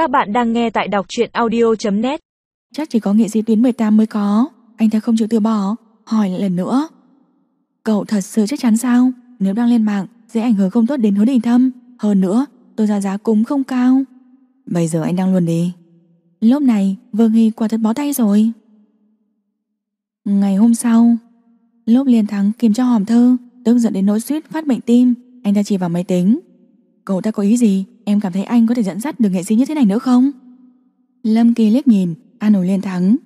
Các bạn đang nghe tại đọc truyện audio.net Chắc chỉ có nghệ sĩ tuyến 18 mới có. Anh ta không chịu từ bỏ. Hỏi lại lần nữa. Cậu thật sự chắc chắn sao? Nếu đang lên mạng sẽ ảnh hưởng không tốt đến hứa đình thâm. Hơn nữa, tôi ra giá cũng không cao. Bây giờ anh đang luôn đi. Lúc này, Vương Hy quả thật bó tay rồi. Ngày hôm sau, Lúc liền Thắng kìm cho hòm thư, Tức giận đến nỗi suýt phát bệnh tim, Anh ta chỉ vào máy tính. Cậu ta có ý gì? Em cảm thấy anh có thể dẫn dắt được nghệ sĩ như thế này nữa không? Lâm Kỳ liếc nhìn An ủi lên Thắng.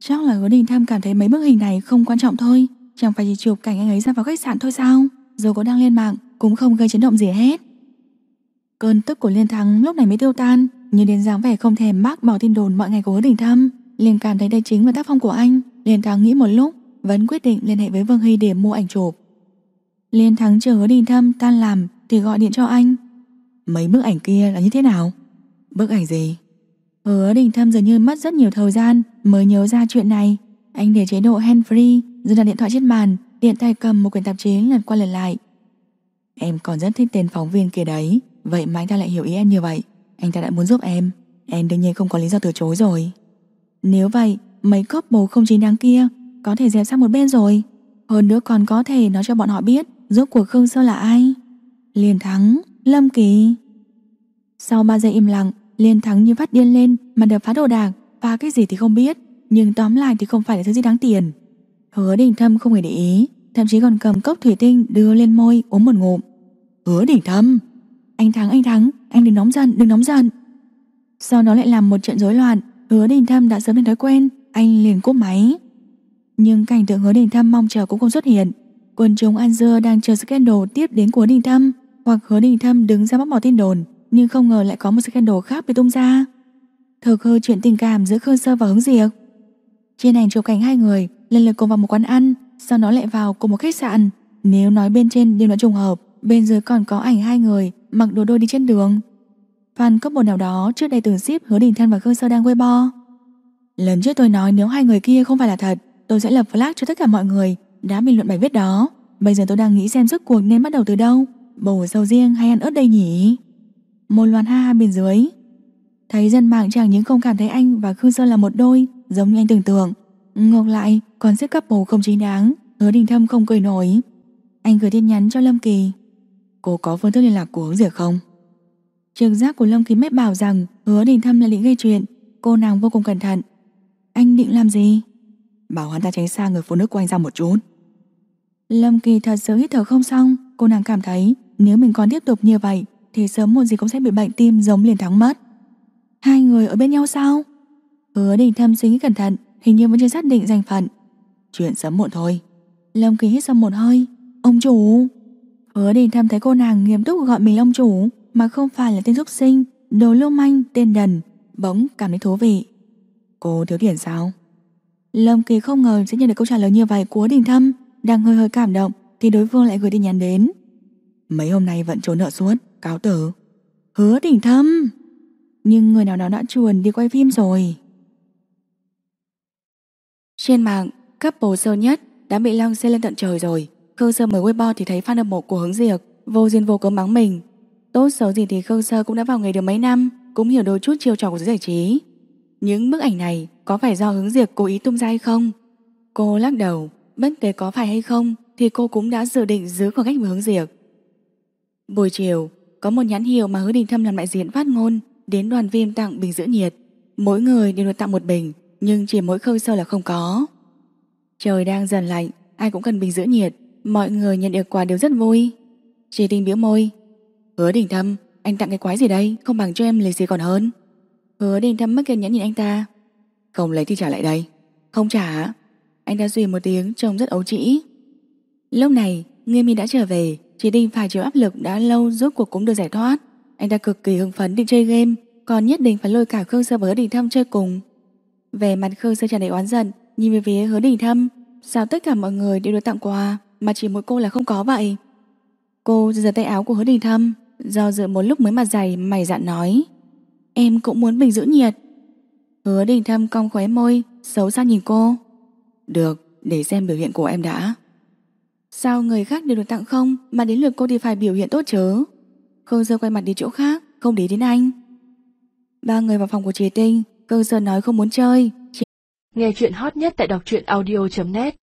Chắc là hứa đình Thâm cảm thấy mấy bức hình này không quan trọng thôi. Chẳng phải chỉ chụp cảnh anh ấy ra vào khách sạn thôi sao? Dù có đăng lên mạng Cũng không gây chấn động gì hết. Cơn tức của Liên Thắng lúc này mới tiêu tan Nhưng đến dáng vẻ không thèm bác bỏ tin đồn mọi ngày của hứa đình Thâm, liền cảm thấy đây chính là tác phong của anh. Liên Thắng nghĩ một lúc Vẫn quyết định liên hệ với Vương Hy để mua ảnh chụp. Liên Thắng chờ hứa đình Thâm tan làm Thì gọi điện cho anh. Mấy bức ảnh kia là như thế nào? Bức ảnh gì? Hứa đình thâm dường như mất rất nhiều thời gian mới nhớ ra chuyện này. Anh để chế độ hand free rồi đặt điện thoại trên bàn, điện tay cầm một quyển tạp chí lần qua lần lại. Em còn rất thích tên phóng viên kia đấy, vậy mà anh ta lại hiểu ý em như vậy. Anh ta đã muốn giúp em, em đương nhiên không có lý do từ chối rồi. Nếu vậy, mấy cốc bầu không chính đáng kia có thể dẹp sang một bên rồi. Hơn nữa còn có thể nói cho bọn họ biết rốt cuộc Khương Sơ là ai. Liên thắng, Lâm Kỳ. Sau 3 giây im lặng Liên thắng như phát điên lên Mà đập phá đồ đạc. Phá cái gì thì không biết Nhưng tóm lại thì không phải là thứ gì đáng tiền. Hứa đình thâm không hề để ý Thậm chí còn cầm cốc thủy tinh đưa lên môi uống một ngụm. Hứa đình thâm. Anh thắng anh thắng Anh đừng nóng giận đừng nóng giận. Sau đó lại làm một trận rối loạn Hứa đình thâm đã sớm đến thói quen Anh liền cúp máy. Nhưng cảnh tượng hứa đình thâm mong chờ cũng không xuất hiện. Quân chúng An Dưa đang chờ scandal tiếp đến của đình thâm hoặc hứa đình thâm đứng ra bóc bỏ tin đồn, nhưng không ngờ lại có một scandal khác bị tung ra. Thực hư chuyện tình cảm giữa Khương Sơ và Hướng Diệc. Trên ảnh chụp cảnh hai người, lần lượt cùng vào một quán ăn, sau đó lại vào cùng một khách sạn. Nếu nói bên trên đều là trùng hợp, bên dưới còn có ảnh hai người mặc đồ đôi đi trên đường. Fan cấp một nào đó trước đây từng ship hứa đình thân và Khương Sơ đang quê bo lần trước tôi nói nếu hai người kia không phải là thật, tôi sẽ lập flag cho tất cả mọi người, đã bình luận bài viết đó. Bây giờ tôi đang nghĩ xem sức cuộc nên bắt đầu từ đâu bầu sầu riêng hay ăn ớt đây nhỉ? Một loạt ha ha bên dưới. Thấy dân mạng chẳng những không cảm thấy anh và Khương Sơn là một đôi, giống như anh tưởng tượng. Ngược lại, còn xếp cấp bầu không chính đáng, hứa đình thâm không cười nổi. Anh gửi tin nhắn cho Lâm Kỳ. Cô có phương thức liên lạc của hướng diệt không? Trực giác của Lâm Kỳ mép bảo rằng hứa đình thâm là định gây chuyện, cô nàng vô cùng cẩn thận. Anh định làm gì? Bảo hắn ta tránh xa người phụ nữ của anh ra một chút. Lâm Kỳ thật sự hít thở không xong, cô nàng cảm thấy nếu mình còn tiếp tục như vậy, Thì sớm muộn gì cũng sẽ bị bệnh tim giống liền thắng mất. Hai người ở bên nhau sao? Hứa đình thâm suy nghĩ cẩn thận, Hình như vẫn chưa xác định danh phận. Chuyện sớm muộn thôi. Lâm Kỳ hít sâu một hơi. Ông chủ. Hứa đình thâm thấy cô nàng nghiêm túc gọi mình ông chủ, Mà không phải là tên giúp sinh, Đồ lưu manh, tên đần, Bỗng cảm thấy thú vị. Cô thiếu tiền sao? Lâm Kỳ không ngờ sẽ nhận được câu trả lời như vậy của Đình Thâm Đang hơi hơi cảm động, Thì đối phương lại gửi tin nhắn đến. Mấy hôm nay vẫn trốn nợ suốt, Cáo tử. Hứa đỉnh thâm! Nhưng người nào đó đã chuồn đi quay phim rồi. Trên mạng, Cấp bồ sơ nhất Đã bị Long xe lên tận trời rồi. Khương Sơ mới Weibo thì thấy fan hâm mộ của hướng diệt Vô duyên vô cớ mắng mình. Tốt xấu gì thì Khương Sơ cũng đã vào nghề được mấy năm, Cũng hiểu đôi chút chiêu trò của giới giải trí. Những bức ảnh này Có phải do hướng diệt cố ý tung ra hay không? Cô lắc đầu, Bất kể có phải hay không Thì cô cũng đã dự định giữ khoảng cách với hướng diệt Buổi chiều, có một nhãn hiệu mà Hứa Đình Thâm làm đại diện phát ngôn đến đoàn phim tặng bình giữ nhiệt. Mỗi người đều được tặng một bình, nhưng chỉ mỗi khâu sâu là không có. Trời đang dần lạnh, ai cũng cần bình giữ nhiệt, mọi người nhận được quà đều rất vui. Chỉ tình biểu môi. Hứa Đình Thâm, anh tặng cái quái gì đây, không bằng cho em lì xì còn hơn. Hứa Đình Thâm mất kiên nhẫn nhìn anh ta. Không lấy thì trả lại đây. Không trả. Anh ta suy một tiếng trông rất ấu trĩ. Lúc này, Nghiêm My đã trở về, chỉ định phải chịu áp lực đã lâu rốt cuộc cũng được giải thoát. Anh ta cực kỳ hưng phấn định chơi game, còn nhất định phải lôi cả Khương Sơ và Hứa Đình Thâm chơi cùng. Về mặt Khương Sơ tràn đầy oán giận, nhìn về phía Hứa Đình Thâm, sao tất cả mọi người đều được tặng quà, mà chỉ mỗi cô là không có vậy? Cô giơ tay áo của Hứa Đình Thâm, do dự một lúc mới mặt dày mày dạn nói, em cũng muốn bình giữ nhiệt. Hứa Đình Thâm cong khóe môi, xấu xa nhìn cô. Được, để xem biểu hiện của em đã. Sao người khác đều được tặng không? Mà đến lượt cô thì phải biểu hiện tốt chứ Khương Sơ quay mặt đi chỗ khác Không để đến anh. Ba người vào phòng của Chế Tinh, Khương Sơn nói không muốn chơi. Nghe chuyện hot nhất tại đọc truyện audio.net